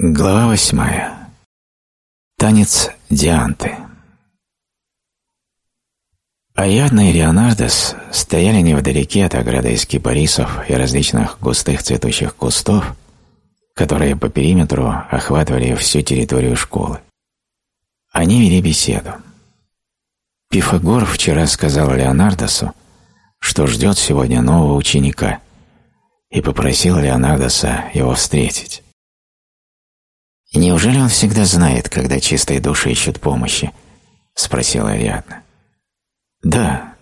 Глава восьмая. Танец Дианты. Ариадна и Леонардос стояли невдалеке от ограды из кипарисов и различных густых цветущих кустов, которые по периметру охватывали всю территорию школы. Они вели беседу. Пифагор вчера сказал Леонардосу, что ждет сегодня нового ученика, и попросил Леонардоса его встретить. «Неужели он всегда знает, когда чистые души ищут помощи?» – спросила Ариадна. «Да,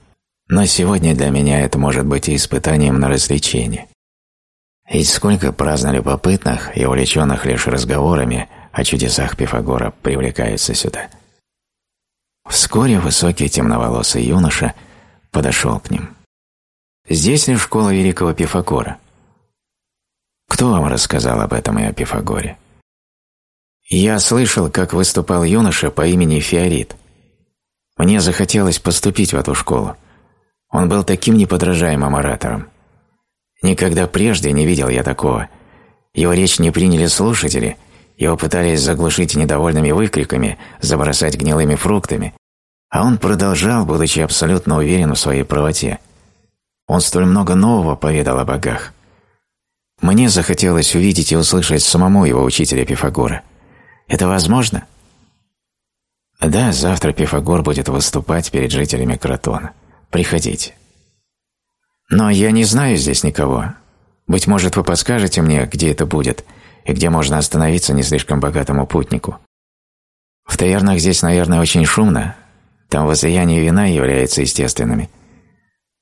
но сегодня для меня это может быть и испытанием на развлечение. Ведь сколько праздно любопытных и увлеченных лишь разговорами о чудесах Пифагора привлекаются сюда». Вскоре высокий темноволосый юноша подошел к ним. «Здесь ли школа великого Пифагора?» «Кто вам рассказал об этом и о Пифагоре?» Я слышал, как выступал юноша по имени Фиорит. Мне захотелось поступить в эту школу. Он был таким неподражаемым оратором. Никогда прежде не видел я такого. Его речь не приняли слушатели, его пытались заглушить недовольными выкриками, забросать гнилыми фруктами, а он продолжал, будучи абсолютно уверен в своей правоте. Он столь много нового поведал о богах. Мне захотелось увидеть и услышать самому его учителя Пифагора – это возможно? Да, завтра Пифагор будет выступать перед жителями Кротона. Приходите. Но я не знаю здесь никого. Быть может, вы подскажете мне, где это будет, и где можно остановиться не слишком богатому путнику. В тавернах здесь, наверное, очень шумно. Там возлияние вина является естественными.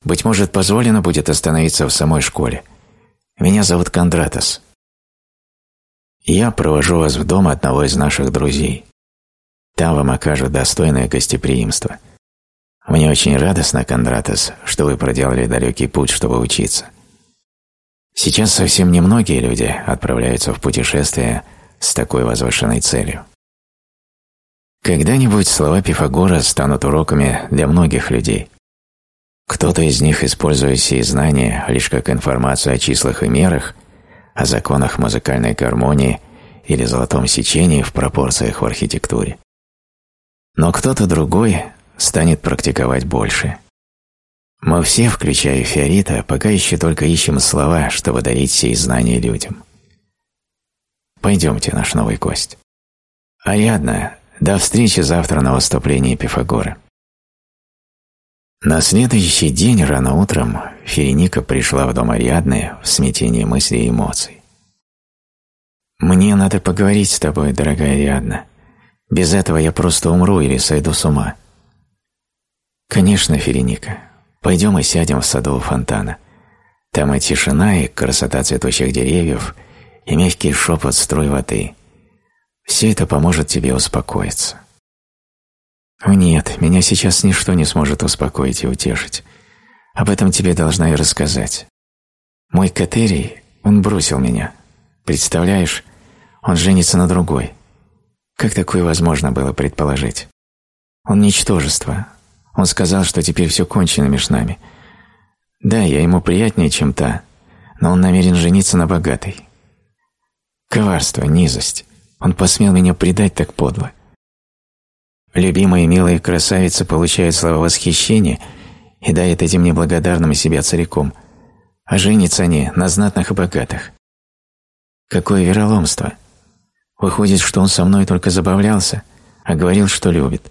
Быть может, позволено будет остановиться в самой школе. Меня зовут Кондратос. Я провожу вас в дом одного из наших друзей. Там вам окажут достойное гостеприимство. Мне очень радостно, Кондратос, что вы проделали далекий путь, чтобы учиться. Сейчас совсем немногие люди отправляются в путешествие с такой возвышенной целью. Когда-нибудь слова Пифагора станут уроками для многих людей. Кто-то из них, используя сие знания лишь как информацию о числах и мерах, о законах музыкальной гармонии или золотом сечении в пропорциях в архитектуре. Но кто-то другой станет практиковать больше. Мы все, включая Фиорита, пока еще только ищем слова, чтобы дарить сей знания людям. Пойдемте, наш новый гость. Ариадна, до встречи завтра на выступлении Пифагора. На следующий день рано утром Ференика пришла в дом Ариадны в смятении мыслей и эмоций. «Мне надо поговорить с тобой, дорогая Ариадна. Без этого я просто умру или сойду с ума». «Конечно, Ференика. Пойдем и сядем в саду у фонтана. Там и тишина, и красота цветущих деревьев, и мягкий шепот струй воды. Все это поможет тебе успокоиться». Нет, меня сейчас ничто не сможет успокоить и утешить. Об этом тебе должна и рассказать. Мой Катерий, он бросил меня. Представляешь, он женится на другой. Как такое возможно было предположить? Он ничтожество. Он сказал, что теперь все кончено между нами. Да, я ему приятнее, чем та, но он намерен жениться на богатой. Коварство, низость. Он посмел меня предать так подло. Любимая и милая красавица получает слова восхищения и дает этим неблагодарным себя целиком, а женятся они на знатных и богатых. Какое вероломство! Выходит, что он со мной только забавлялся, а говорил, что любит.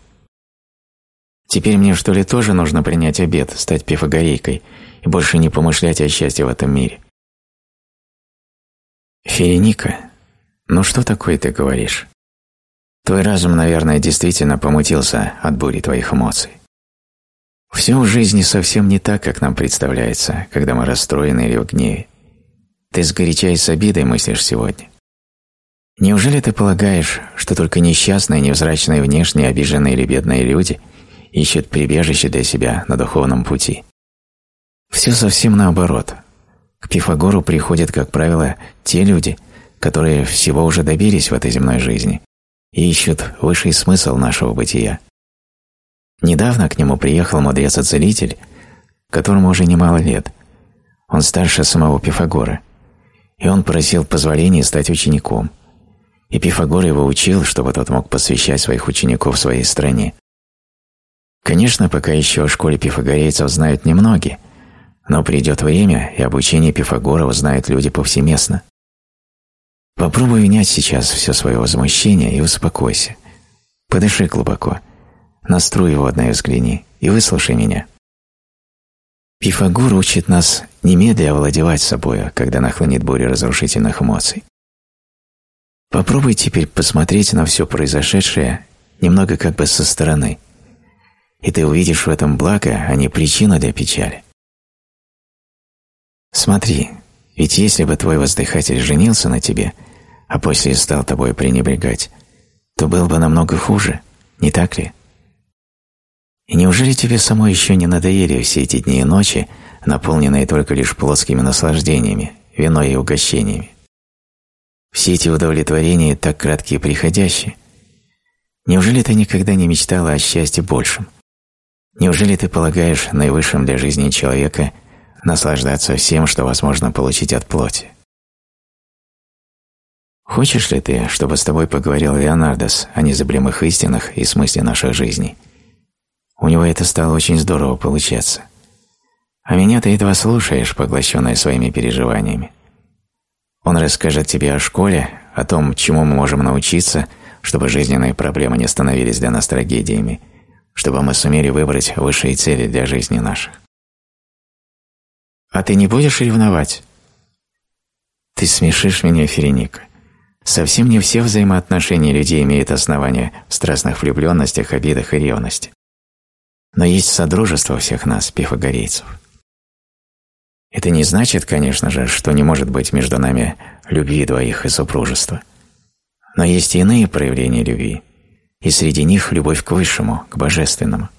Теперь мне что ли тоже нужно принять обед, стать пифагорейкой и больше не помышлять о счастье в этом мире? Ференика, ну что такое ты говоришь? Твой разум, наверное, действительно помутился от бури твоих эмоций. Все в жизни совсем не так, как нам представляется, когда мы расстроены или в гневе. Ты сгоряча и с обидой мыслишь сегодня. Неужели ты полагаешь, что только несчастные, невзрачные внешне, обиженные или бедные люди ищут прибежище для себя на духовном пути? Все совсем наоборот. К Пифагору приходят, как правило, те люди, которые всего уже добились в этой земной жизни и ищут высший смысл нашего бытия. Недавно к нему приехал мудрец-оцелитель, которому уже немало лет. Он старше самого Пифагора, и он просил позволения стать учеником. И Пифагор его учил, чтобы тот мог посвящать своих учеников своей стране. Конечно, пока еще о школе пифагорейцев знают немногие, но придет время, и обучение Пифагора узнают люди повсеместно. Попробуй унять сейчас все свое возмущение и успокойся. Подыши глубоко, на струю водную взгляни и выслушай меня. Пифагор учит нас немедля овладевать собой, когда нахлынет буря разрушительных эмоций. Попробуй теперь посмотреть на все произошедшее немного как бы со стороны, и ты увидишь в этом благо, а не причину для печали. Смотри, ведь если бы твой воздыхатель женился на тебе, а после стал тобой пренебрегать, то было бы намного хуже, не так ли? И неужели тебе самой еще не надоели все эти дни и ночи, наполненные только лишь плотскими наслаждениями, виной и угощениями? Все эти удовлетворения так краткие и приходящие. Неужели ты никогда не мечтала о счастье большем? Неужели ты полагаешь наивысшим для жизни человека наслаждаться всем, что возможно получить от плоти? Хочешь ли ты, чтобы с тобой поговорил Леонардос о незабываемых истинах и смысле наших жизней? У него это стало очень здорово получаться. А меня ты едва слушаешь, поглощенная своими переживаниями. Он расскажет тебе о школе, о том, чему мы можем научиться, чтобы жизненные проблемы не становились для нас трагедиями, чтобы мы сумели выбрать высшие цели для жизни наших. А ты не будешь ревновать? Ты смешишь меня, Ференика. Совсем не все взаимоотношения людей имеют основания в страстных влюбленностях, обидах и ревности. Но есть содружество всех нас, пифагорейцев. Это не значит, конечно же, что не может быть между нами любви двоих и супружества. Но есть и иные проявления любви, и среди них любовь к высшему, к божественному.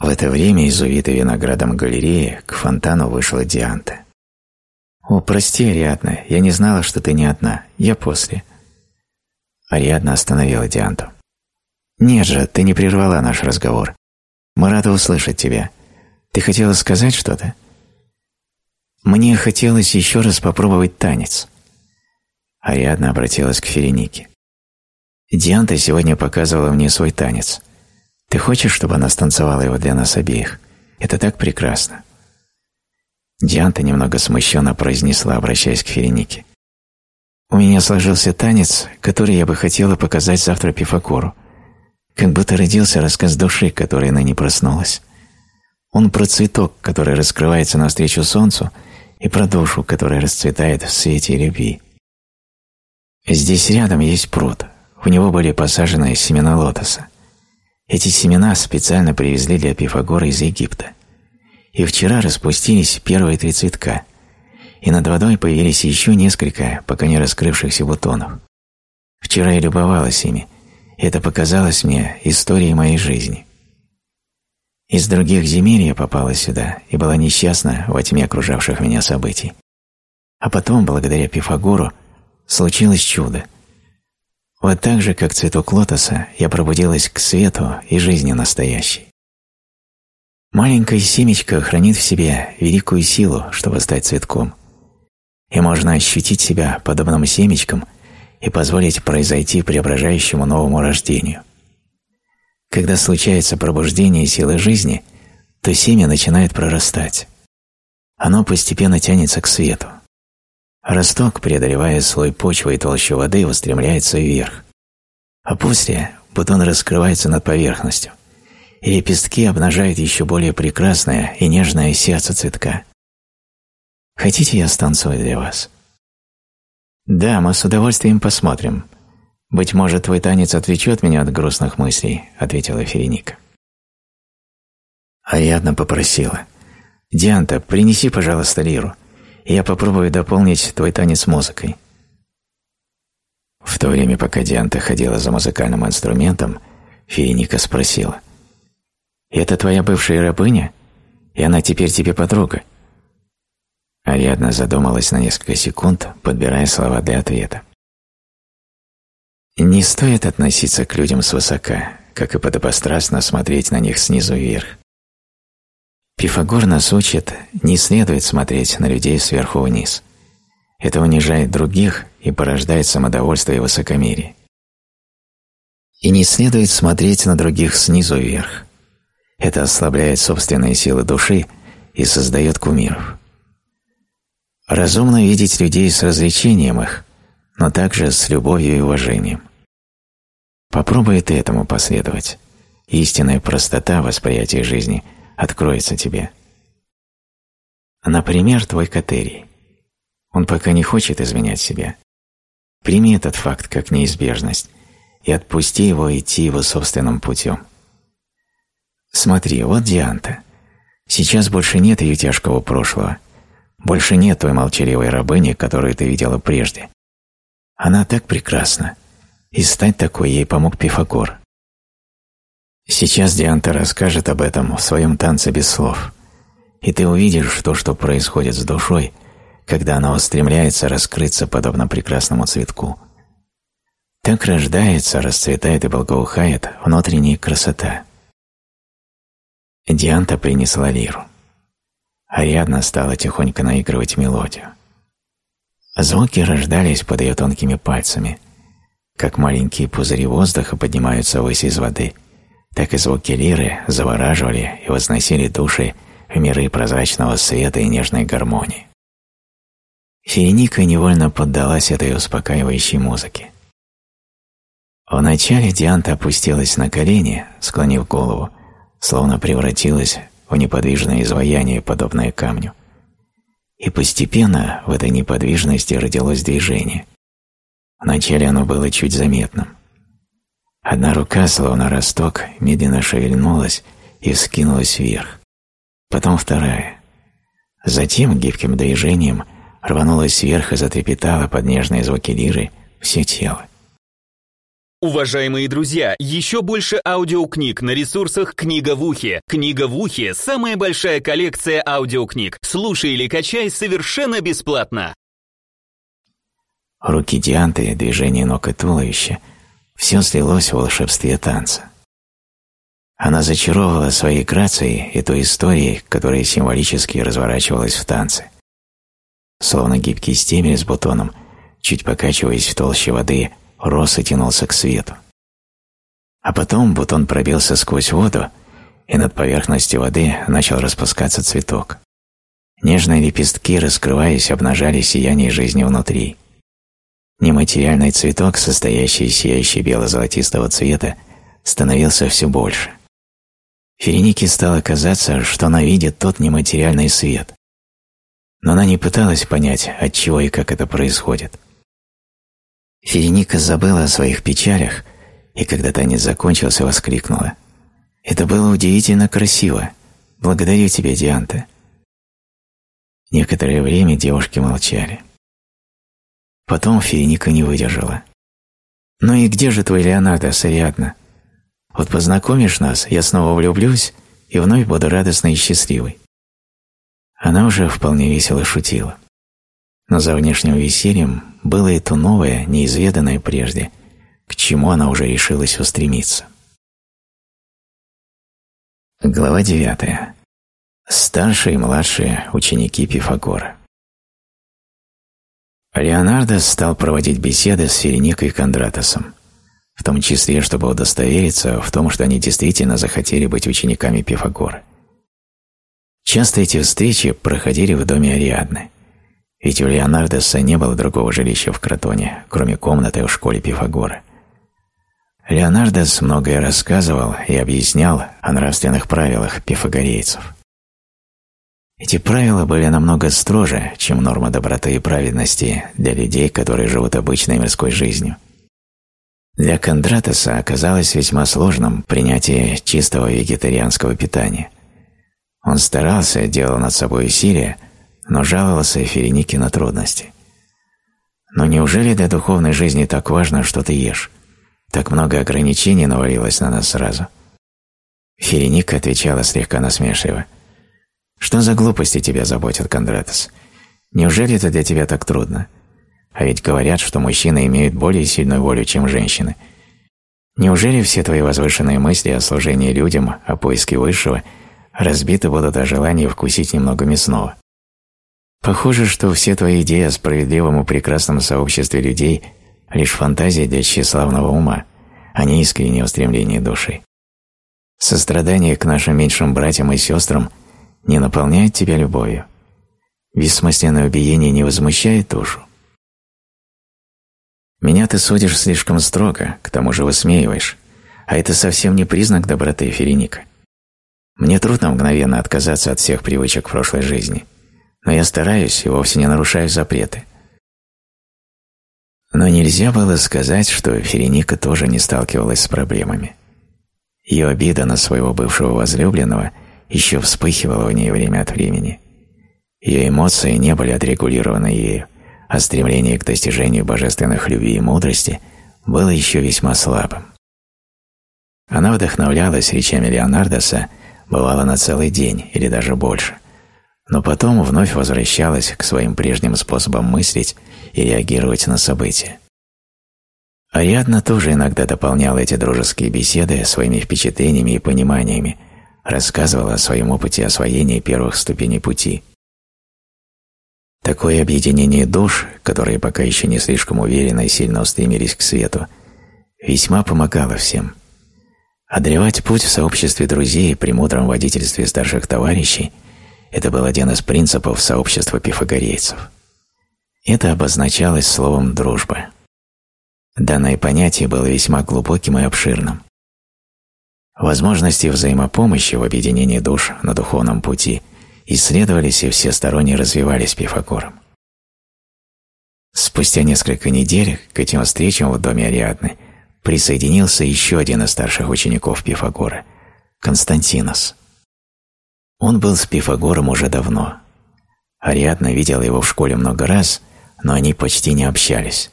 В это время из увитой виноградом галереи к фонтану вышла Дианта. «О, прости, Ариадна, я не знала, что ты не одна. Я после». Ариадна остановила Дианту. «Нет же, ты не прервала наш разговор. Мы рады услышать тебя. Ты хотела сказать что-то?» «Мне хотелось еще раз попробовать танец». Ариадна обратилась к Ференике. «Дианта сегодня показывала мне свой танец. Ты хочешь, чтобы она станцевала его для нас обеих? Это так прекрасно». Дианта немного смущенно произнесла, обращаясь к Ференике. «У меня сложился танец, который я бы хотела показать завтра Пифакору. Как будто родился рассказ души, которая ныне проснулась. Он про цветок, который раскрывается навстречу солнцу, и про душу, которая расцветает в свете любви. Здесь рядом есть пруд. В него были посажены семена лотоса. Эти семена специально привезли для Пифагора из Египта. И вчера распустились первые три цветка, и над водой появились еще несколько пока не раскрывшихся бутонов. Вчера я любовалась ими, это показалось мне историей моей жизни. Из других земель я попала сюда и была несчастна во тьме окружавших меня событий. А потом, благодаря Пифагору, случилось чудо. Вот так же, как цветок лотоса, я пробудилась к свету и жизни настоящей. Маленькое семечко хранит в себе великую силу, чтобы стать цветком. И можно ощутить себя подобным семечком – и позволить произойти преображающему новому рождению. Когда случается пробуждение силы жизни, то семя начинает прорастать. Оно постепенно тянется к свету. Росток, преодолевая слой почвы и толщу воды, устремляется вверх. А после бутон раскрывается над поверхностью, и лепестки обнажают еще более прекрасное и нежное сердце цветка. Хотите, я станцую для вас? «Да, мы с удовольствием посмотрим. Быть может, твой танец отвлечет меня от грустных мыслей», — ответила Ференика. Ариадна попросила. «Дианта, принеси, пожалуйста, лиру, я попробую дополнить твой танец музыкой». В то время, пока Дианта ходила за музыкальным инструментом, Ференика спросила. «Это твоя бывшая рабыня? И она теперь тебе подруга?» Ариадна задумалась на несколько секунд, подбирая слова для ответа. Не стоит относиться к людям свысока, как и подобострастно смотреть на них снизу вверх. Пифагор нас учит, не следует смотреть на людей сверху вниз. Это унижает других и порождает самодовольство и высокомерие. И не следует смотреть на других снизу вверх. Это ослабляет собственные силы души и создает кумиров. Разумно видеть людей с развлечением их, но также с любовью и уважением. Попробуй ты этому последовать. Истинная простота восприятия жизни откроется тебе. Например, твой Катерий. Он пока не хочет изменять себя. Прими этот факт как неизбежность и отпусти его идти его собственным путем. Смотри, вот Дианта. Сейчас больше нет ее тяжкого прошлого. Больше нет той молчаливой рабыни, которую ты видела прежде. Она так прекрасна. И стать такой ей помог Пифагор. Сейчас Дианта расскажет об этом в своем танце без слов. И ты увидишь то, что происходит с душой, когда она устремляется раскрыться подобно прекрасному цветку. Так рождается, расцветает и благоухает внутренняя красота. Дианта принесла лиру. Ариадна стала тихонько наигрывать мелодию. Звуки рождались под ее тонкими пальцами. Как маленькие пузыри воздуха поднимаются ввысь из воды, так и звуки лиры завораживали и возносили души в миры прозрачного света и нежной гармонии. Фееника невольно поддалась этой успокаивающей музыке. Вначале Дианта опустилась на колени, склонив голову, словно превратилась в неподвижное изваяние, подобное камню. И постепенно в этой неподвижности родилось движение. Вначале оно было чуть заметным. Одна рука, словно росток, медленно шевельнулась и вскинулась вверх. Потом вторая. Затем гибким движением рванулась вверх и затрепетала под нежные звуки лиры все тело. Уважаемые друзья, еще больше аудиокниг на ресурсах «Книга в ухе». «Книга в ухе» — самая большая коллекция аудиокниг. Слушай или качай совершенно бесплатно. Руки Дианты, движение ног и туловища — все слилось в волшебстве танца. Она зачаровывала своей грацией эту историю, которая символически разворачивалась в танце. Словно гибкий стебель с бутоном, чуть покачиваясь в толще воды — рос и тянулся к свету. А потом бутон пробился сквозь воду, и над поверхностью воды начал распускаться цветок. Нежные лепестки, раскрываясь, обнажали сияние жизни внутри. Нематериальный цветок, состоящий из сияющей бело-золотистого цвета, становился все больше. Ференике стало казаться, что она видит тот нематериальный свет. Но она не пыталась понять, от чего и как это происходит. Ференика забыла о своих печалях и, когда танец закончился, воскликнула. «Это было удивительно красиво. Благодарю тебя, Дианта». Некоторое время девушки молчали. Потом Ференика не выдержала. «Ну и где же твой Леонардо, Сариадна? Вот познакомишь нас, я снова влюблюсь и вновь буду радостной и счастливой». Она уже вполне весело шутила. Но за внешним весельем было и то новое, неизведанное прежде, к чему она уже решилась устремиться. Глава 9. Старшие и младшие ученики Пифагора. Леонардо стал проводить беседы с Ференикой и Кондратосом, в том числе, чтобы удостовериться в том, что они действительно захотели быть учениками Пифагора. Часто эти встречи проходили в доме Ариадны – ведь у Леонардоса не было другого жилища в Кротоне, кроме комнаты в школе Пифагора. Леонардос многое рассказывал и объяснял о нравственных правилах пифагорейцев. Эти правила были намного строже, чем норма доброты и праведности для людей, которые живут обычной мирской жизнью. Для Кондратоса оказалось весьма сложным принятие чистого вегетарианского питания. Он старался, делал над собой усилия, но жаловался Ференике на трудности. Но неужели для духовной жизни так важно, что ты ешь? Так много ограничений навалилось на нас сразу. Ференика отвечала слегка насмешливо. «Что за глупости тебя заботят, Кондратос? Неужели это для тебя так трудно? А ведь говорят, что мужчины имеют более сильную волю, чем женщины. Неужели все твои возвышенные мысли о служении людям, о поиске высшего разбиты будут о желании вкусить немного мясного?» Похоже, что все твои идеи о справедливом и прекрасном сообществе людей – лишь фантазия для тщеславного ума, а не искреннее устремление души. Сострадание к нашим меньшим братьям и сестрам не наполняет тебя любовью. Бессмысленное убиение не возмущает душу. Меня ты судишь слишком строго, к тому же высмеиваешь, а это совсем не признак доброты, Ференика. Мне трудно мгновенно отказаться от всех привычек прошлой жизни, но я стараюсь и вовсе не нарушаю запреты. Но нельзя было сказать, что Ференика тоже не сталкивалась с проблемами. Ее обида на своего бывшего возлюбленного еще вспыхивала в ней время от времени. Ее эмоции не были отрегулированы ею, а стремление к достижению божественных любви и мудрости было еще весьма слабым. Она вдохновлялась речами Леонардоса, бывало на целый день или даже больше, но потом вновь возвращалась к своим прежним способам мыслить и реагировать на события. Ариадна тоже иногда дополняла эти дружеские беседы своими впечатлениями и пониманиями, рассказывала о своем опыте освоения первых ступеней пути. Такое объединение душ, которые пока еще не слишком уверенно и сильно устремились к свету, весьма помогало всем. Одолевать путь в сообществе друзей при мудром водительстве старших товарищей – это был один из принципов сообщества пифагорейцев. Это обозначалось словом «дружба». Данное понятие было весьма глубоким и обширным. Возможности взаимопомощи в объединении душ на духовном пути исследовались и всесторонне развивались Пифагором. Спустя несколько недель к этим встречам в доме Ариадны присоединился еще один из старших учеников Пифагора – Константинос. Он был с Пифагором уже давно. Ариадна видела его в школе много раз, но они почти не общались.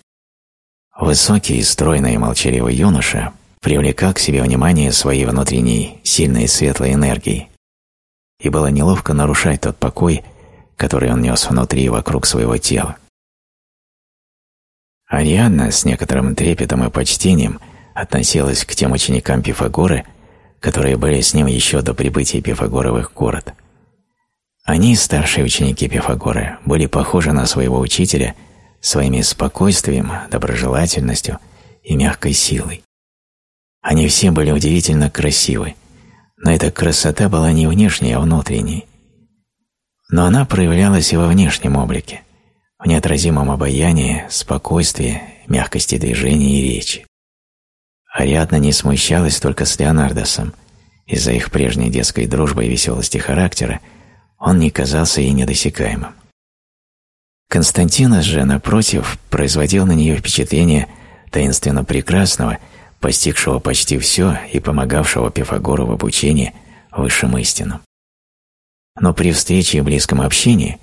Высокий, стройный и молчаливый юноша привлекал к себе внимание своей внутренней, сильной и светлой энергией, и было неловко нарушать тот покой, который он нес внутри и вокруг своего тела. Ариадна с некоторым трепетом и почтением относилась к тем ученикам Пифагоры, которые были с ним еще до прибытия их город. Они, старшие ученики Пифагора, были похожи на своего учителя – своими спокойствием, доброжелательностью и мягкой силой. Они все были удивительно красивы, но эта красота была не внешней, а внутренней. Но она проявлялась и во внешнем облике, в неотразимом обаянии, спокойствии, мягкости движения и речи. Ариадна не смущалась только с Леонардосом. Из-за их прежней детской дружбы и веселости характера он не казался ей недосекаемым. Константинос же, напротив, производил на нее впечатление таинственно прекрасного, постигшего почти все и помогавшего Пифагору в обучении высшим истинам. Но при встрече и близком общении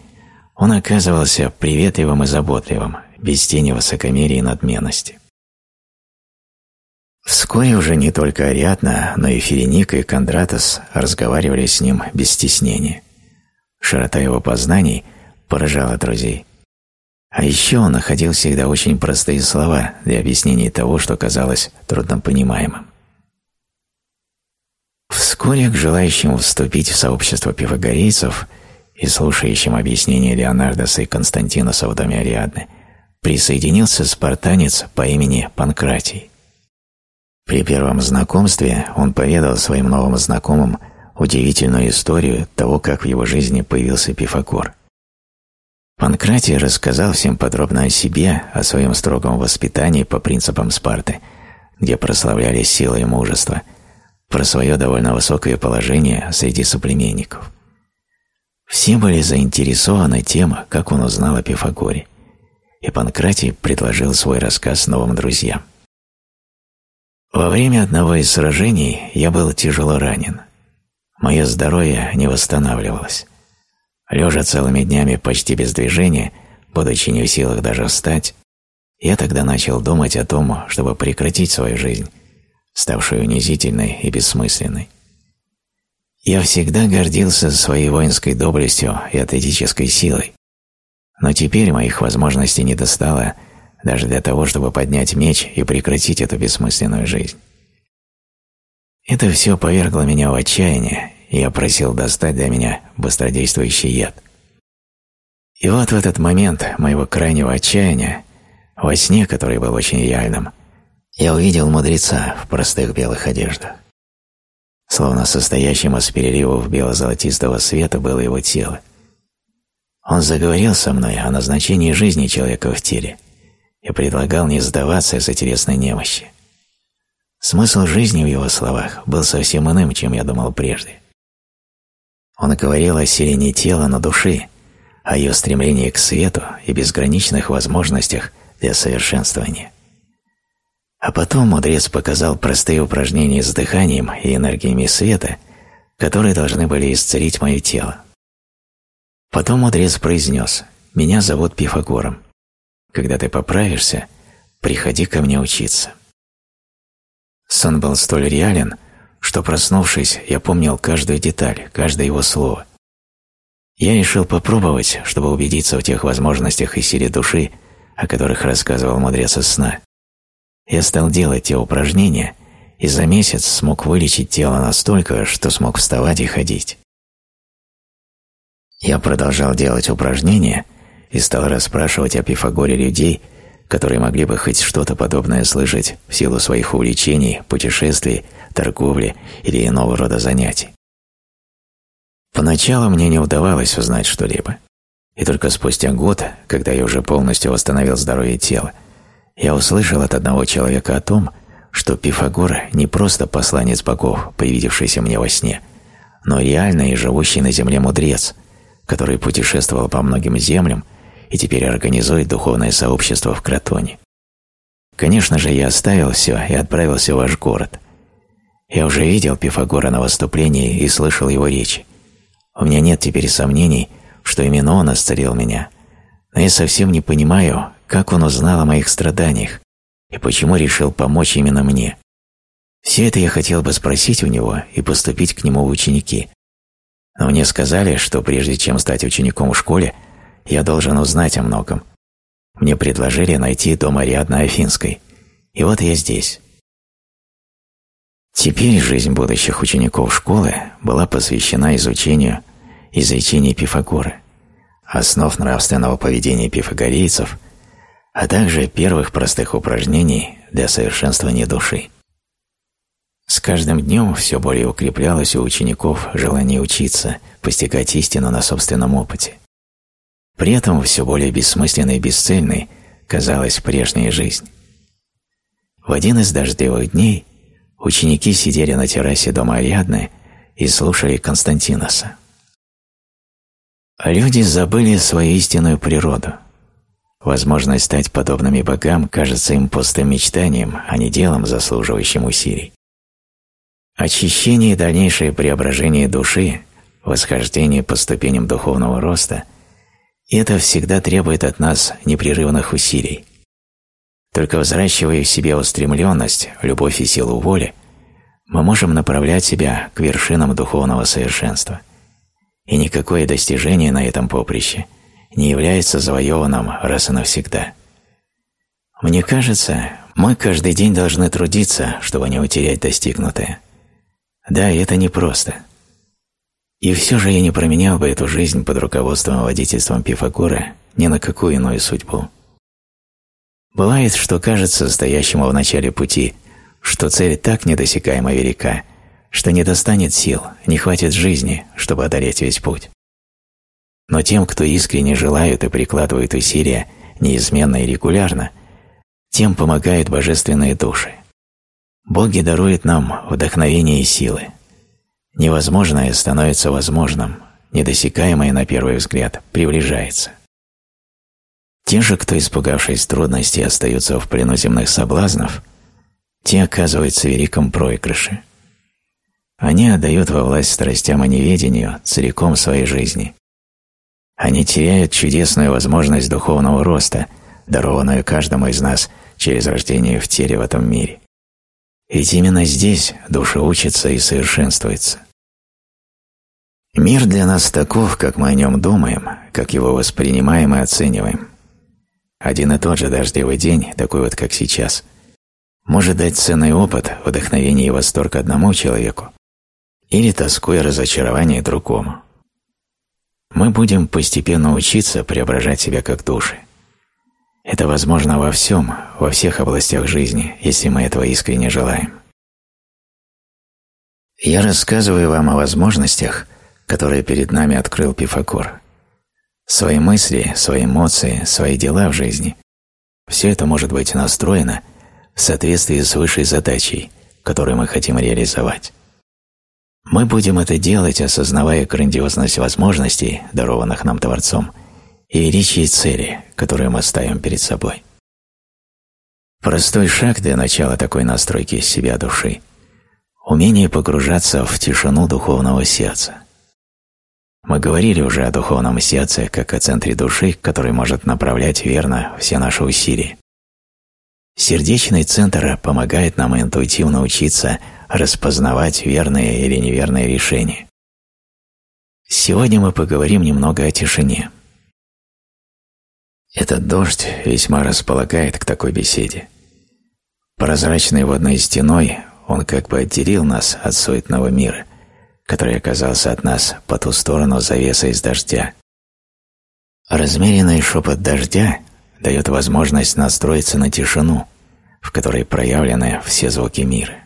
он оказывался приветливым и заботливым, без тени высокомерия и надменности. Вскоре уже не только Ариадна, но и Ференика и Кондратос разговаривали с ним без стеснения. Широта его познаний поражала друзей – а еще он находил всегда очень простые слова для объяснения того, что казалось труднопонимаемым. Вскоре к желающим вступить в сообщество пифагорейцев и слушающим объяснения Леонардоса и Константиноса в доме Ариадны присоединился спартанец по имени Панкратий. При первом знакомстве он поведал своим новым знакомым удивительную историю того, как в его жизни появился Пифагор – Панкратий рассказал всем подробно о себе, о своем строгом воспитании по принципам Спарты, где прославлялись сила и мужество, про свое довольно высокое положение среди соплеменников. Все были заинтересованы тем, как он узнал о Пифагоре, и Панкратий предложил свой рассказ новым друзьям. Во время одного из сражений я был тяжело ранен. Мое здоровье не восстанавливалось. Лежа целыми днями почти без движения, будучи не в силах даже встать, я тогда начал думать о том, чтобы прекратить свою жизнь, ставшую унизительной и бессмысленной. Я всегда гордился своей воинской доблестью и атлетической силой, но теперь моих возможностей не достало даже для того, чтобы поднять меч и прекратить эту бессмысленную жизнь. Это все повергло меня в отчаяние, и я просил достать для меня быстродействующий яд. И вот в этот момент моего крайнего отчаяния, во сне, который был очень реальным, я увидел мудреца в простых белых одеждах. Словно состоящим из переливов бело-золотистого света было его тело. Он заговорил со мной о назначении жизни человека в теле и предлагал не сдаваться из интересной немощи. Смысл жизни в его словах был совсем иным, чем я думал прежде. Он говорил о силе не тела, но души, о ее стремлении к свету и безграничных возможностях для совершенствования. А потом мудрец показал простые упражнения с дыханием и энергиями света, которые должны были исцелить мое тело. Потом мудрец произнес «Меня зовут Пифагором. Когда ты поправишься, приходи ко мне учиться». Сон был столь реален, что, проснувшись, я помнил каждую деталь, каждое его слово. Я решил попробовать, чтобы убедиться в тех возможностях и силе души, о которых рассказывал мудрец из сна. Я стал делать те упражнения и за месяц смог вылечить тело настолько, что смог вставать и ходить. Я продолжал делать упражнения и стал расспрашивать о Пифагоре людей, которые могли бы хоть что-то подобное слышать в силу своих увлечений, путешествий, торговли или иного рода занятий. Поначалу мне не удавалось узнать что-либо. И только спустя год, когда я уже полностью восстановил здоровье тела, я услышал от одного человека о том, что Пифагор не просто посланец богов, привидевшийся мне во сне, но реальный и живущий на земле мудрец, который путешествовал по многим землям и теперь организует духовное сообщество в Кротоне. Конечно же, я оставил все и отправился в ваш город. Я уже видел Пифагора на выступлении и слышал его речи. У меня нет теперь сомнений, что именно он исцелил меня. Но я совсем не понимаю, как он узнал о моих страданиях и почему решил помочь именно мне. Все это я хотел бы спросить у него и поступить к нему в ученики. Но мне сказали, что прежде чем стать учеником в школе, я должен узнать о многом. Мне предложили найти дом Ариадны Афинской, и вот я здесь. Теперь жизнь будущих учеников школы была посвящена изучению изречений Пифагора, основ нравственного поведения пифагорейцев, а также первых простых упражнений для совершенствования души. С каждым днем все более укреплялось у учеников желание учиться, постигать истину на собственном опыте. При этом все более бессмысленной и бесцельной казалась прежняя жизнь. В один из дождевых дней ученики сидели на террасе дома Ариадны и слушали Константиноса. Люди забыли свою истинную природу. Возможность стать подобными богам кажется им пустым мечтанием, а не делом, заслуживающим усилий. Очищение и дальнейшее преображение души, восхождение по ступеням духовного роста – и это всегда требует от нас непрерывных усилий. Только взращивая в себе устремленность, любовь и силу воли, мы можем направлять себя к вершинам духовного совершенства. И никакое достижение на этом поприще не является завоеванным раз и навсегда. Мне кажется, мы каждый день должны трудиться, чтобы не утерять достигнутое. Да, это непросто. И все же я не променял бы эту жизнь под руководством и водительством Пифагора ни на какую иную судьбу. Бывает, что кажется стоящему в начале пути, что цель так недосекаемо велика, что не достанет сил, не хватит жизни, чтобы одолеть весь путь. Но тем, кто искренне желает и прикладывает усилия неизменно и регулярно, тем помогают божественные души. Боги даруют нам вдохновение и силы, Невозможное становится возможным, недосекаемое на первый взгляд приближается. Те же, кто, испугавшись трудностей, остаются в плену земных соблазнов, те оказываются в великом проигрыше. Они отдают во власть страстям и неведению целиком своей жизни. Они теряют чудесную возможность духовного роста, дарованную каждому из нас через рождение в теле в этом мире. Ведь именно здесь душа учится и совершенствуется. Мир для нас таков, как мы о нем думаем, как его воспринимаем и оцениваем. Один и тот же дождевый день, такой вот как сейчас, может дать ценный опыт, вдохновение и восторг одному человеку или тоску и разочарование другому. мы будем постепенно учиться преображать себя как души. Это возможно во всем, во всех областях жизни, если мы этого искренне желаем. Я рассказываю вам о возможностях, которые перед нами открыл Пифакор. Свои мысли, свои эмоции, свои дела в жизни – все это может быть настроено в соответствии с высшей задачей, которую мы хотим реализовать. Мы будем это делать, осознавая грандиозность возможностей, дарованных нам Творцом, и величие цели, которую мы ставим перед собой. Простой шаг для начала такой настройки себя души – умение погружаться в тишину духовного сердца. Мы говорили уже о духовном сердце как о центре души, который может направлять верно все наши усилия. Сердечный центр помогает нам интуитивно учиться распознавать верные или неверные решения. Сегодня мы поговорим немного о тишине. Этот дождь весьма располагает к такой беседе. Прозрачной водной стеной он как бы отделил нас от суетного мира, который оказался от нас по ту сторону завеса из дождя. Размеренный шепот дождя дает возможность настроиться на тишину, в которой проявлены все звуки мира.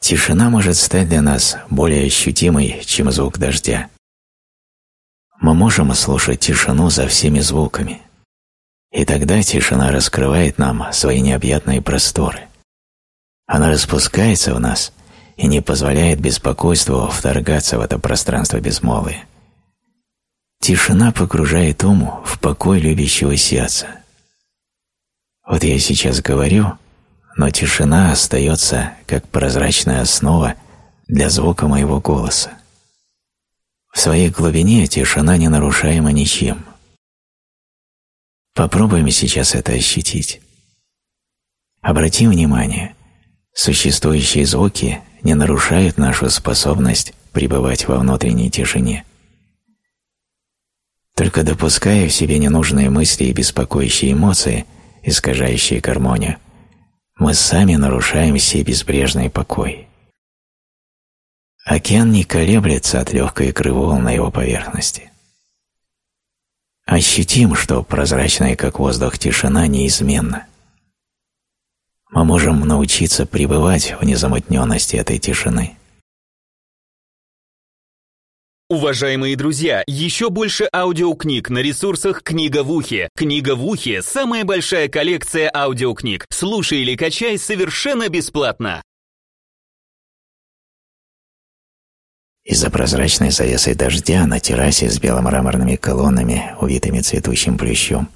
Тишина может стать для нас более ощутимой, чем звук дождя. Мы можем слушать тишину за всеми звуками, и тогда тишина раскрывает нам свои необъятные просторы. Она распускается в нас и не позволяет беспокойству вторгаться в это пространство безмолвия. Тишина погружает ум в покой любящего сердца. Вот я сейчас говорю, но тишина остается как прозрачная основа для звука моего голоса. В своей глубине тишина не нарушаема ничем. Попробуем сейчас это ощутить. Обратим внимание, существующие звуки не нарушают нашу способность пребывать во внутренней тишине. Только допуская в себе ненужные мысли и беспокоящие эмоции, искажающие гармонию, мы сами нарушаем все безбрежный покой. Океан не колеблется от легкой игры волн на его поверхности. Ощутим, что прозрачная, как воздух, тишина неизменна. Мы можем научиться пребывать в незамутненности этой тишины. Уважаемые друзья, еще больше аудиокниг на ресурсах «Книга в ухе». «Книга в ухе» — самая большая коллекция аудиокниг. Слушай или качай совершенно бесплатно. Из-за прозрачной завесы дождя на террасе с беломраморными колоннами, увитыми цветущим плющом,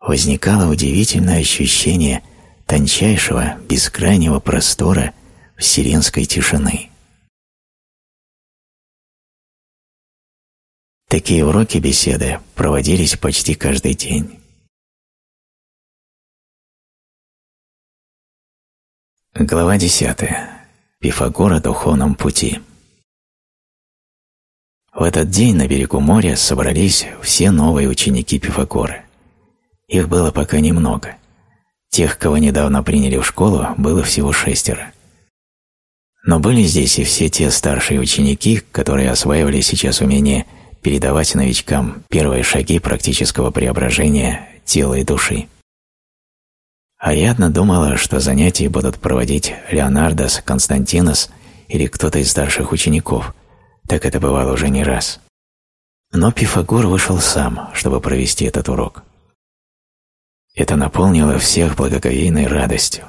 возникало удивительное ощущение тончайшего, бескрайнего простора вселенской тишины. Такие уроки беседы проводились почти каждый день. Глава 10. Пифагор о духовном пути. В этот день на берегу моря собрались все новые ученики Пифагора. Их было пока немного. Тех, кого недавно приняли в школу, было всего шестеро. Но были здесь и все те старшие ученики, которые осваивали сейчас умение – передавать новичкам первые шаги практического преображения тела и души. Ариадна думала, что занятия будут проводить Леонардос, Константинос или кто-то из старших учеников, так это бывало уже не раз. Но Пифагор вышел сам, чтобы провести этот урок. Это наполнило всех благоговейной радостью.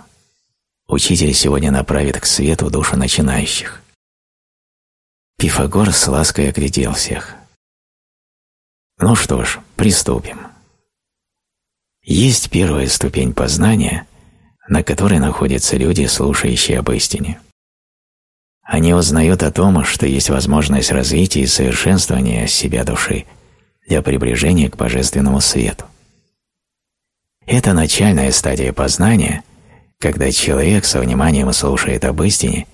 Учитель сегодня направит к свету душу начинающих. Пифагор с лаской оглядел всех – ну что ж, приступим. Есть первая ступень познания, на которой находятся люди, слушающие об истине. Они узнают о том, что есть возможность развития и совершенствования себя души для приближения к божественному свету. Это начальная стадия познания, когда человек со вниманием слушает об истине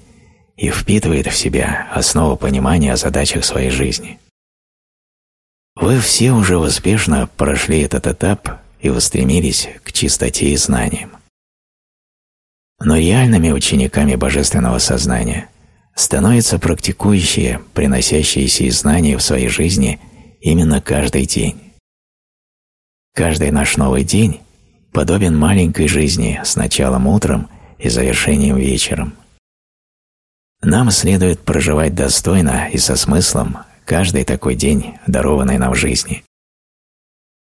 и впитывает в себя основу понимания о задачах своей жизни – вы все уже успешно прошли этот этап и устремились к чистоте и знаниям. Но реальными учениками Божественного Сознания становятся практикующие, приносящие сие знания в своей жизни именно каждый день. Каждый наш новый день подобен маленькой жизни с началом утром и завершением вечером. Нам следует проживать достойно и со смыслом каждый такой день, дарованный нам в жизни.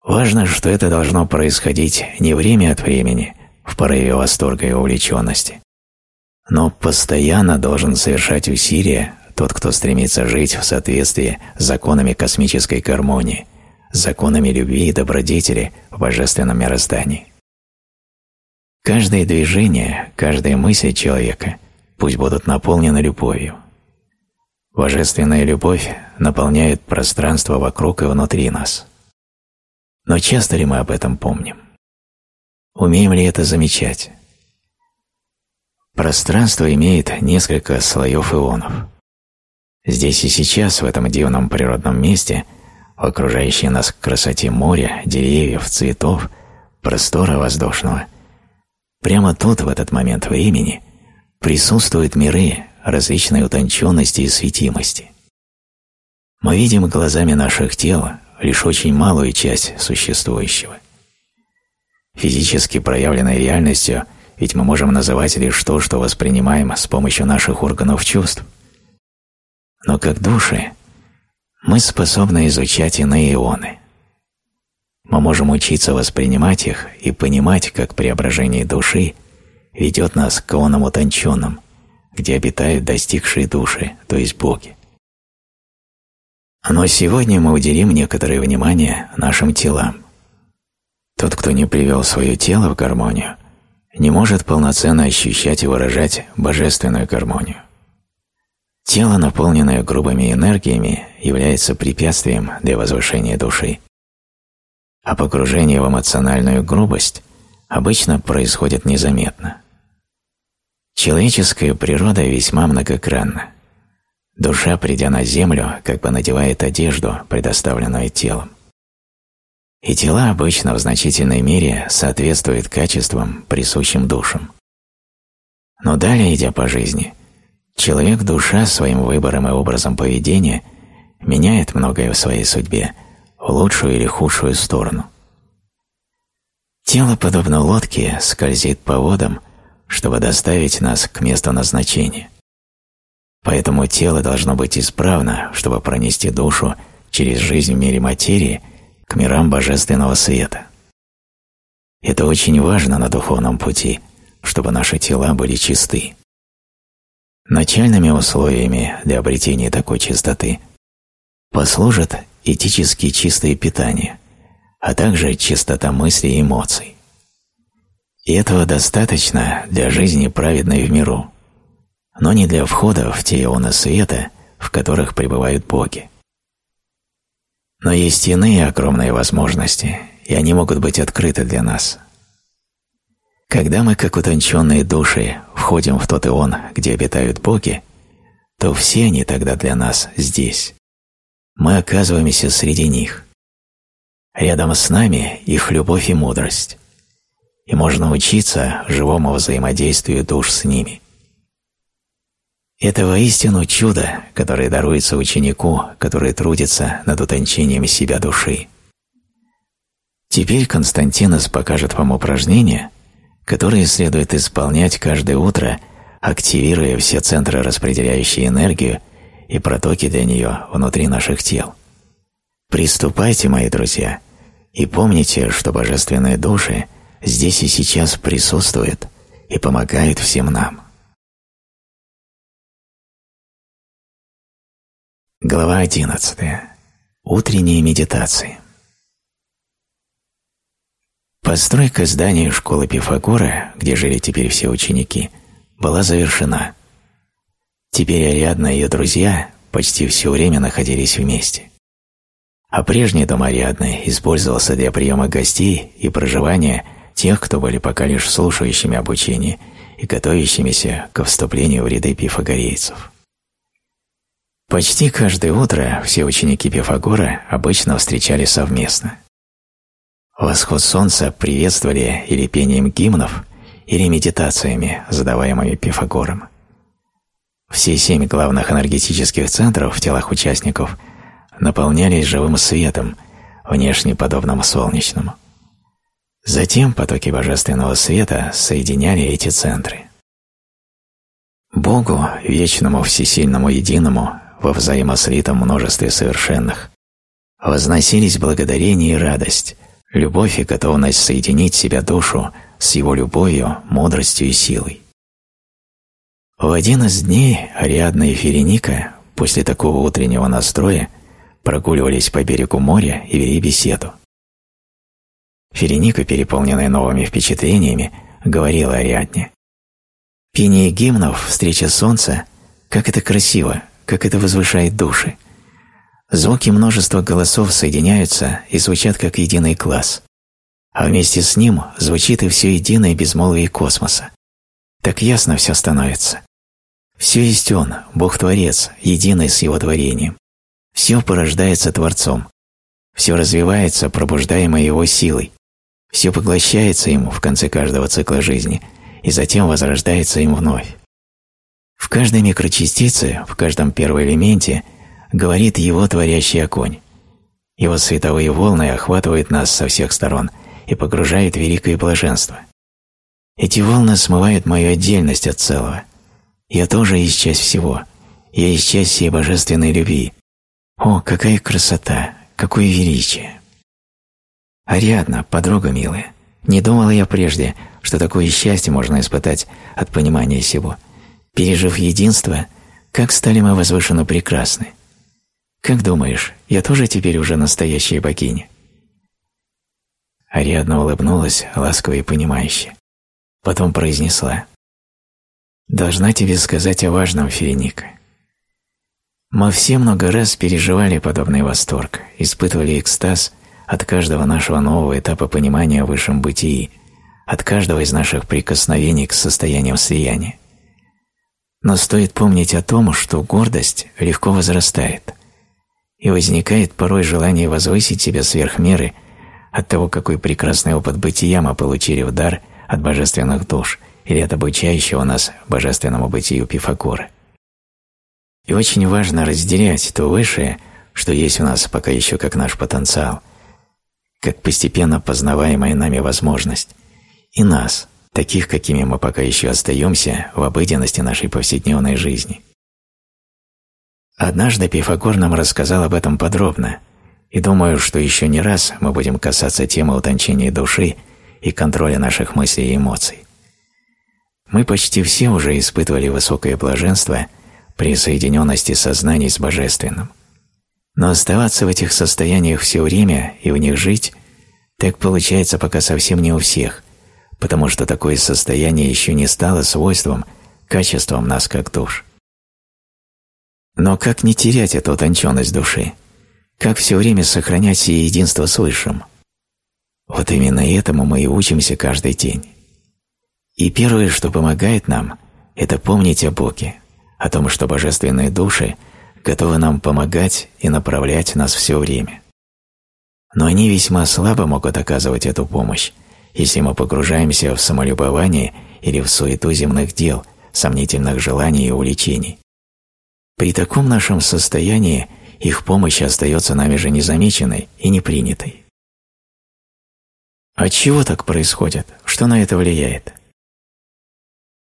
Важно, что это должно происходить не время от времени, в порыве восторга и увлеченности, но постоянно должен совершать усилия тот, кто стремится жить в соответствии с законами космической гармонии, законами любви и добродетели в божественном мироздании. Каждое движение, каждая мысль человека пусть будут наполнены любовью. Божественная любовь наполняет пространство вокруг и внутри нас. Но часто ли мы об этом помним? Умеем ли это замечать? Пространство имеет несколько слоев ионов. Здесь и сейчас, в этом дивном природном месте, в окружающей нас красоте моря, деревьев, цветов, простора воздушного, прямо тут, в этот момент времени, присутствуют миры различной утонченности и светимости. Мы видим глазами наших тел лишь очень малую часть существующего. Физически проявленной реальностью – ведь мы можем называть лишь то, что воспринимаем с помощью наших органов чувств. Но как души мы способны изучать иные ионы. Мы можем учиться воспринимать их и понимать, как преображение души ведет нас к ионам утонченным, где обитают достигшие души, то есть боги. Но сегодня мы уделим некоторое внимание нашим телам. Тот, кто не привел свое тело в гармонию, не может полноценно ощущать и выражать божественную гармонию. Тело, наполненное грубыми энергиями, является препятствием для возвышения души. А погружение в эмоциональную грубость обычно происходит незаметно. Человеческая природа весьма многогранна. Душа, придя на землю, как бы надевает одежду, предоставленную телом и тела обычно в значительной мере соответствуют качествам, присущим душам. Но далее, идя по жизни, человек-душа своим выбором и образом поведения меняет многое в своей судьбе в лучшую или худшую сторону. Тело, подобно лодке, скользит по водам, чтобы доставить нас к месту назначения. Поэтому тело должно быть исправно, чтобы пронести душу через жизнь в мире материи – к мирам божественного света. Это очень важно на духовном пути, чтобы наши тела были чисты. Начальными условиями для обретения такой чистоты послужат этически чистое питание, а также чистота мыслей и эмоций. И этого достаточно для жизни праведной в миру, но не для входа в те ионы света, в которых пребывают боги. Но есть иные огромные возможности, и они могут быть открыты для нас. Когда мы, как утонченные души, входим в тот ион, где обитают боги, то все они тогда для нас здесь. Мы оказываемся среди них. Рядом с нами их любовь и мудрость. И можно учиться живому взаимодействию душ с ними. Это воистину чудо, которое даруется ученику, который трудится над утончением себя души. Теперь Константинос покажет вам упражнения, которые следует исполнять каждое утро, активируя все центры, распределяющие энергию и протоки для нее внутри наших тел. Приступайте, мои друзья, и помните, что божественные души здесь и сейчас присутствуют и помогают всем нам. Глава 11. Утренние медитации. Постройка здания школы Пифагора, где жили теперь все ученики, была завершена. Теперь Ариадна и ее друзья почти все время находились вместе. А прежний дом Ариадны использовался для приема гостей и проживания тех, кто были пока лишь слушающими обучение и готовящимися к вступлению в ряды пифагорейцев. Почти каждое утро все ученики Пифагора обычно встречались совместно. Восход солнца приветствовали или пением гимнов, или медитациями, задаваемыми Пифагором. Все семь главных энергетических центров в телах участников наполнялись живым светом, внешне подобным солнечному. Затем потоки божественного света соединяли эти центры. Богу, вечному всесильному единому, во взаимослитом множестве совершенных, возносились благодарение и радость, любовь и готовность соединить себя душу с его любовью, мудростью и силой. В один из дней Ариадна и Ференика после такого утреннего настроя прогуливались по берегу моря и вели беседу. Ференика, переполненная новыми впечатлениями, говорила Ариадне. «Пение гимнов, встреча солнца, как это красиво, как это возвышает души. Звуки множества голосов соединяются и звучат как единый класс. А вместе с ним звучит и все единое безмолвие космоса. Так ясно все становится. Все есть Он, Бог-творец, единый с Его творением. Все порождается Творцом. Все развивается, пробуждаемое Его силой. Все поглощается Ему в конце каждого цикла жизни и затем возрождается им вновь. В каждой микрочастице, в каждом первоэлементе говорит Его творящий огонь. Его световые волны охватывают нас со всех сторон и погружают в великое блаженство. Эти волны смывают мою отдельность от целого – я тоже есть часть всего. Я есть часть всей божественной любви. О, какая красота, какое величие! Ариадна, подруга милая, не думала я прежде, что такое счастье можно испытать от понимания сего. Пережив единство, как стали мы возвышенно прекрасны. Как думаешь, я тоже теперь уже настоящая богиня? Ариадна улыбнулась, ласково и понимающе. Потом произнесла должна тебе сказать о важном, Ференика. Мы все много раз переживали подобный восторг, испытывали экстаз от каждого нашего нового этапа понимания о высшем бытии, от каждого из наших прикосновений к состояниям слияния. Но стоит помнить о том, что гордость легко возрастает, и возникает порой желание возвысить себя сверх меры от того, какой прекрасный опыт бытия мы получили в дар от божественных душ – или от обучающего нас божественному бытию Пифагора. И очень важно разделять то высшее, что есть у нас пока еще как наш потенциал, как постепенно познаваемая нами возможность, и нас, таких, какими мы пока еще остаемся в обыденности нашей повседневной жизни. Однажды Пифагор нам рассказал об этом подробно, и думаю, что еще не раз мы будем касаться темы утончения души и контроля наших мыслей и эмоций. Мы почти все уже испытывали высокое блаженство при соединенности сознаний с Божественным. Но оставаться в этих состояниях все время и в них жить так получается пока совсем не у всех, потому что такое состояние еще не стало свойством, качеством нас как душ. Но как не терять эту утонченность души? Как все время сохранять сие единство с Высшим? Вот именно этому мы и учимся каждый день. И первое, что помогает нам, это помнить о Боге, о том, что божественные души готовы нам помогать и направлять нас все время. Но они весьма слабо могут оказывать эту помощь, если мы погружаемся в самолюбование или в суету земных дел, сомнительных желаний и увлечений. При таком нашем состоянии их помощь остается нами же незамеченной и непринятой. От чего так происходит? Что на это влияет?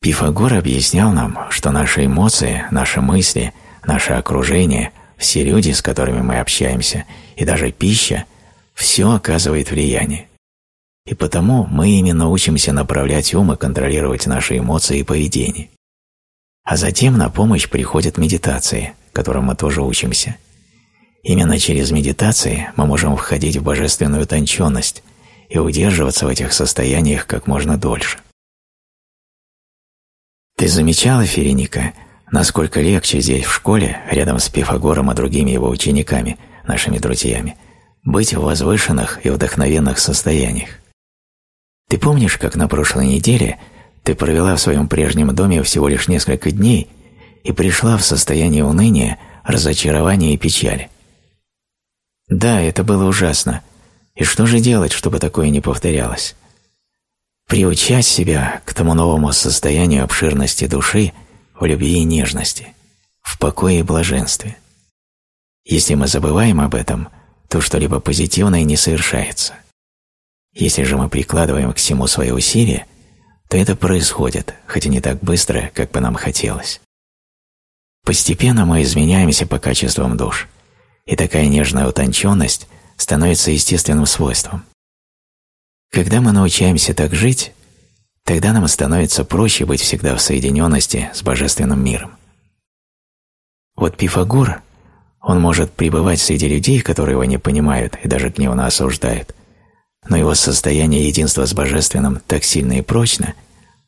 Пифагор объяснял нам, что наши эмоции, наши мысли, наше окружение, все люди, с которыми мы общаемся, и даже пища – все оказывает влияние. И потому мы именно учимся направлять ум и контролировать наши эмоции и поведение. А затем на помощь приходят медитации, которым мы тоже учимся. Именно через медитации мы можем входить в божественную утонченность и удерживаться в этих состояниях как можно дольше. Ты замечала, Ференика, насколько легче здесь, в школе, рядом с Пифагором и другими его учениками, нашими друзьями, быть в возвышенных и вдохновенных состояниях? Ты помнишь, как на прошлой неделе ты провела в своем прежнем доме всего лишь несколько дней и пришла в состояние уныния, разочарования и печали? Да, это было ужасно. И что же делать, чтобы такое не повторялось? Приучать себя к тому новому состоянию обширности души, в любви и нежности, в покое и блаженстве. Если мы забываем об этом, то что-либо позитивное не совершается. Если же мы прикладываем к всему свои усилия, то это происходит, хотя не так быстро, как бы нам хотелось. Постепенно мы изменяемся по качествам душ, и такая нежная утонченность становится естественным свойством. Когда мы научаемся так жить, тогда нам становится проще быть всегда в соединенности с Божественным миром. Вот Пифагор, он может пребывать среди людей, которые его не понимают и даже гневно осуждают, но его состояние единства с Божественным так сильно и прочно,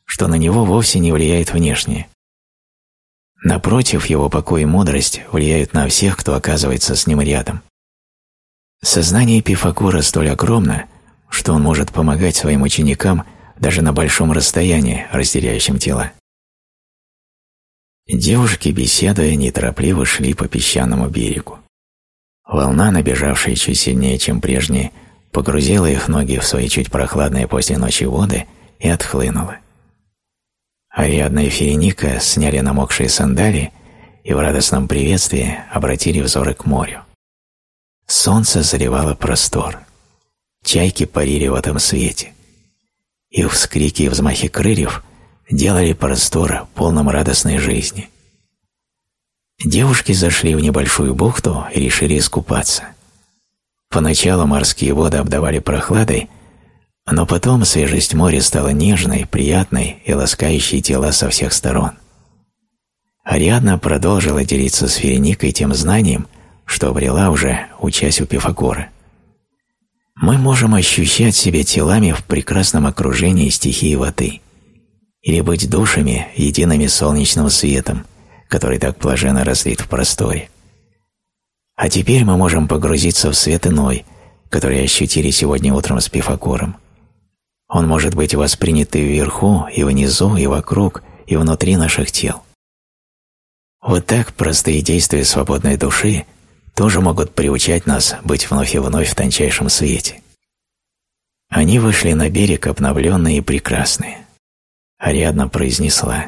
что на него вовсе не влияет внешнее. Напротив, его покой и мудрость влияют на всех, кто оказывается с ним рядом. Сознание Пифагора столь огромно, что он может помогать своим ученикам даже на большом расстоянии, разделяющем тела. Девушки, беседуя, неторопливо шли по песчаному берегу. Волна, набежавшая чуть сильнее, чем прежние, погрузила их ноги в свои чуть прохладные после ночи воды и отхлынула. Ариадна и Ференика сняли намокшие сандалии и в радостном приветствии обратили взоры к морю. Солнце заливало простор. Чайки парили в этом свете. Их вскрики и взмахи крыльев делали простор полным радостной жизни. Девушки зашли в небольшую бухту и решили искупаться. Поначалу морские воды обдавали прохладой, но потом свежесть моря стала нежной, приятной и ласкающей тела со всех сторон. Ариадна продолжила делиться с Вереникой тем знанием, что обрела уже, учась у Пифагора. Мы можем ощущать себя телами в прекрасном окружении стихии воды или быть душами, едиными солнечным светом, который так блаженно разлит в просторе. А теперь мы можем погрузиться в свет иной, который ощутили сегодня утром с Пифагором – он может быть воспринят и вверху, и внизу, и вокруг, и внутри наших тел. Вот так простые действия свободной души тоже могут приучать нас быть вновь и вновь в тончайшем свете. Они вышли на берег обновленные и прекрасные. Ариадна произнесла,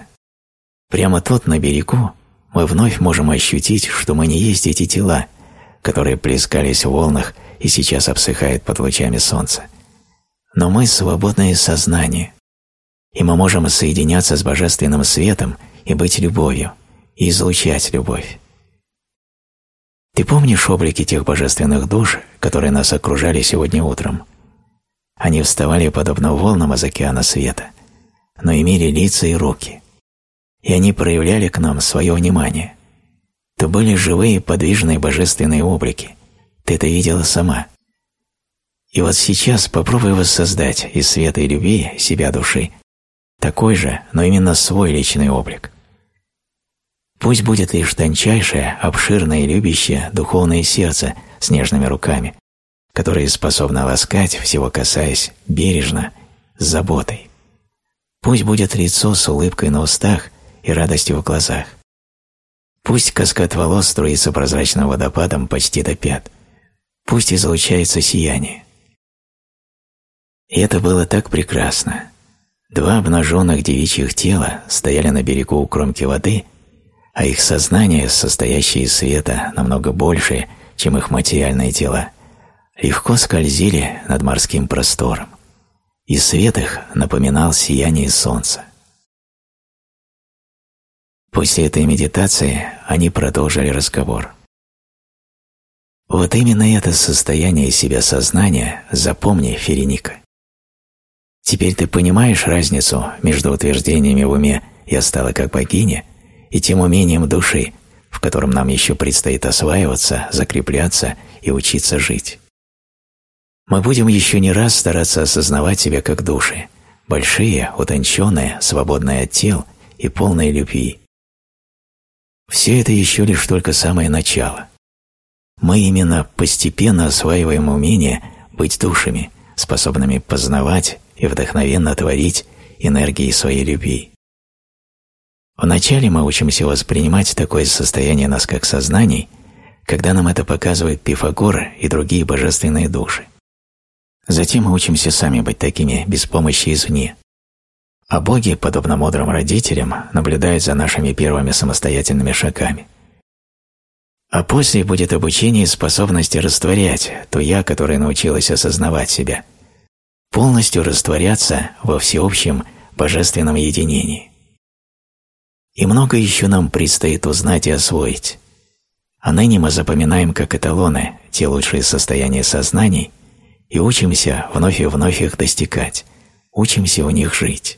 «Прямо тут, на берегу, мы вновь можем ощутить, что мы не есть эти тела, которые плескались в волнах и сейчас обсыхают под лучами солнца но мы свободное сознание, и мы можем соединяться с божественным светом и быть любовью, и излучать любовь. Ты помнишь облики тех божественных душ, которые нас окружали сегодня утром? Они вставали подобно волнам из океана света, но имели лица и руки, и они проявляли к нам свое внимание. То были живые подвижные божественные облики, ты это видела сама – и вот сейчас попробуй воссоздать из света и любви себя души такой же, но именно свой личный облик. Пусть будет лишь тончайшее, обширное и любящее духовное сердце с нежными руками, которое способно ласкать, всего касаясь, бережно, с заботой. Пусть будет лицо с улыбкой на устах и радостью в глазах. Пусть каскад волос струится прозрачным водопадом почти до пят. Пусть излучается сияние. И это было так прекрасно. Два обнаженных девичьих тела стояли на берегу у кромки воды, а их сознание, состоящее из света намного больше, чем их материальные тела, легко скользили над морским простором, и свет их напоминал сияние солнца. После этой медитации они продолжили разговор. Вот именно это состояние себя сознания запомни, Ференика. Теперь ты понимаешь разницу между утверждениями в уме «я стала как богиня» и тем умением души, в котором нам еще предстоит осваиваться, закрепляться и учиться жить. Мы будем еще не раз стараться осознавать себя как души, большие, утонченные, свободные от тел и полные любви. Все это еще лишь только самое начало. Мы именно постепенно осваиваем умение быть душами, способными познавать, и вдохновенно творить энергией своей любви. Вначале мы учимся воспринимать такое состояние нас как сознаний, когда нам это показывает Пифагор и другие божественные души. Затем мы учимся сами быть такими без помощи извне. А боги, подобно мудрым родителям, наблюдают за нашими первыми самостоятельными шагами. А после будет обучение способности растворять то «я», которое научилось осознавать себя, полностью растворяться во всеобщем божественном единении. И много еще нам предстоит узнать и освоить. А ныне мы запоминаем как эталоны те лучшие состояния сознаний и учимся вновь и вновь их достигать, учимся в них жить.